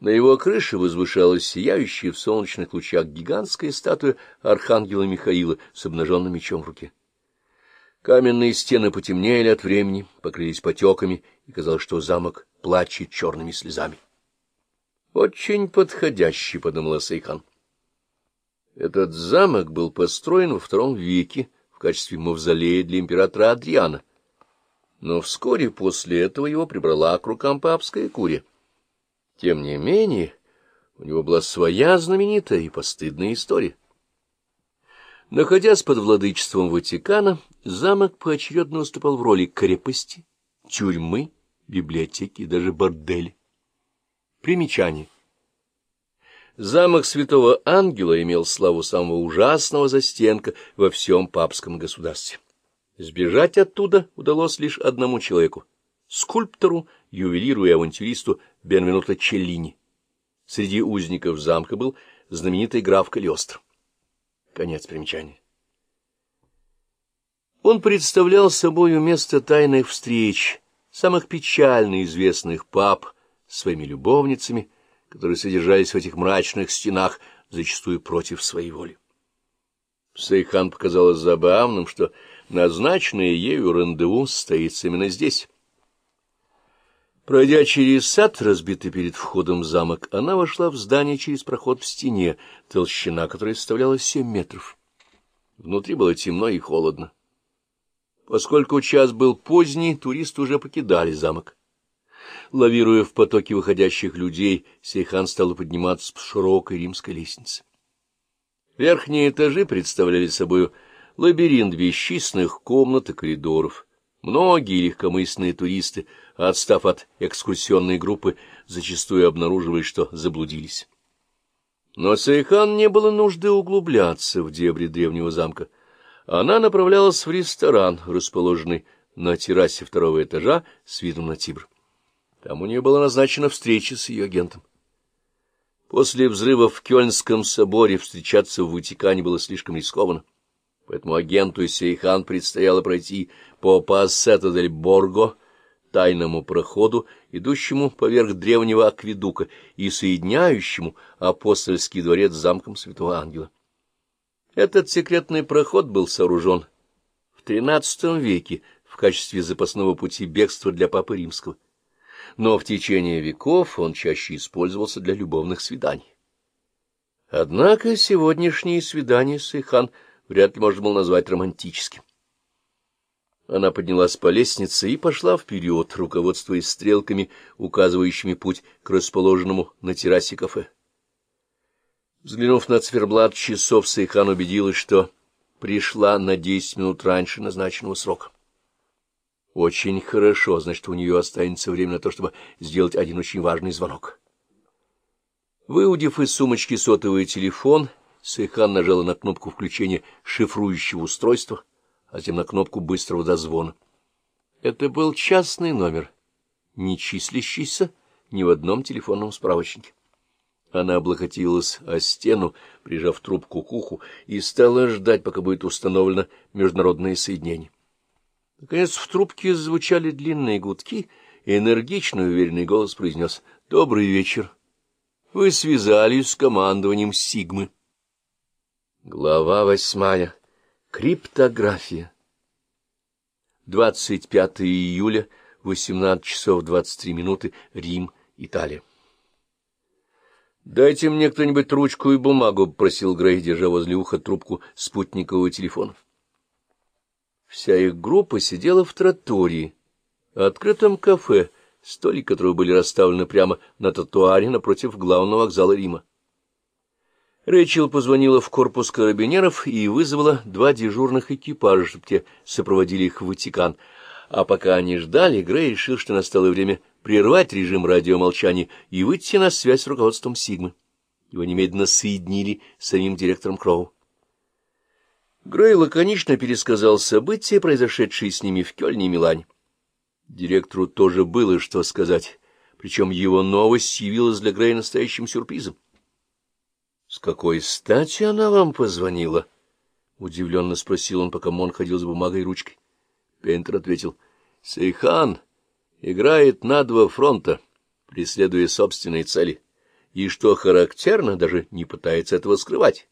На его крыше возвышалась сияющая в солнечных лучах гигантская статуя архангела Михаила с обнаженным мечом в руке. Каменные стены потемнели от времени, покрылись потеками, и казалось, что замок плачет черными слезами. «Очень подходящий», — подумала Сейхан. Этот замок был построен во втором веке в качестве мавзолея для императора Адриана, но вскоре после этого его прибрала к рукам папская курия. Тем не менее, у него была своя знаменитая и постыдная история. Находясь под владычеством Ватикана, замок поочередно выступал в роли крепости, тюрьмы, библиотеки и даже борделя. Примечание. Замок Святого Ангела имел славу самого ужасного застенка во всем папском государстве. Сбежать оттуда удалось лишь одному человеку — скульптору, ювелиру и авантюристу Бенвенуто Челлини. Среди узников замка был знаменитый граф Калиостро. Конец примечания. Он представлял собою место тайных встреч, самых печально известных пап своими любовницами, которые содержались в этих мрачных стенах, зачастую против своей воли. Сейхан показалось забавным, что назначенное ею рандеву состоится именно здесь. Пройдя через сад, разбитый перед входом замок, она вошла в здание через проход в стене, толщина которой составляла семь метров. Внутри было темно и холодно. Поскольку час был поздний, туристы уже покидали замок. Лавируя в потоке выходящих людей, Сейхан стал подниматься по широкой римской лестнице. Верхние этажи представляли собой лабиринт бесчисленных комнат и коридоров. Многие легкомысленные туристы, отстав от экскурсионной группы, зачастую обнаруживали, что заблудились. Но Сейхан не было нужды углубляться в дебри древнего замка. Она направлялась в ресторан, расположенный на террасе второго этажа с видом на Тибр. Там у нее была назначена встреча с ее агентом. После взрыва в Кёльнском соборе встречаться в Ватикане было слишком рискованно, поэтому агенту Сейхан предстояло пройти по Пассета дель Борго, тайному проходу, идущему поверх древнего акведука и соединяющему апостольский дворец с замком Святого Ангела. Этот секретный проход был сооружен в XIII веке в качестве запасного пути бегства для Папы Римского но в течение веков он чаще использовался для любовных свиданий. Однако сегодняшнее свидание Сайхан вряд ли можно было назвать романтическим. Она поднялась по лестнице и пошла вперед, руководствуясь стрелками, указывающими путь к расположенному на террасе кафе. Взглянув на циферблат часов, Сайхан убедилась, что пришла на десять минут раньше назначенного срока. Очень хорошо, значит, у нее останется время на то, чтобы сделать один очень важный звонок. Выудив из сумочки сотовый телефон, Сейхан нажала на кнопку включения шифрующего устройства, а затем на кнопку быстрого дозвона. Это был частный номер, не числящийся ни в одном телефонном справочнике. Она облокотилась о стену, прижав трубку к уху, и стала ждать, пока будет установлено международное соединение. Наконец в трубке звучали длинные гудки, и энергичный уверенный голос произнес «Добрый вечер. Вы связались с командованием Сигмы». Глава восьмая. Криптография. 25 июля, 18 часов 23 минуты, Рим, Италия. «Дайте мне кто-нибудь ручку и бумагу», — просил Грей, держа возле уха трубку спутникового телефона. Вся их группа сидела в тротории, открытом кафе, столики которого были расставлены прямо на тротуаре напротив главного вокзала Рима. Рэйчел позвонила в корпус карабинеров и вызвала два дежурных экипажа, чтобы те сопроводили их в Ватикан. А пока они ждали, Грей решил, что настало время прервать режим радиомолчания и выйти на связь с руководством Сигмы. Его немедленно соединили с самим директором Кроу. Грей лаконично пересказал события, произошедшие с ними в Кёльне и Милане. Директору тоже было что сказать, причем его новость явилась для Грея настоящим сюрпризом. — С какой стати она вам позвонила? — удивленно спросил он, пока Мон ходил с бумагой и ручкой. Пейнтер ответил. — Сейхан играет на два фронта, преследуя собственные цели. и, что характерно, даже не пытается этого скрывать.